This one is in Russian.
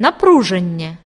напруження.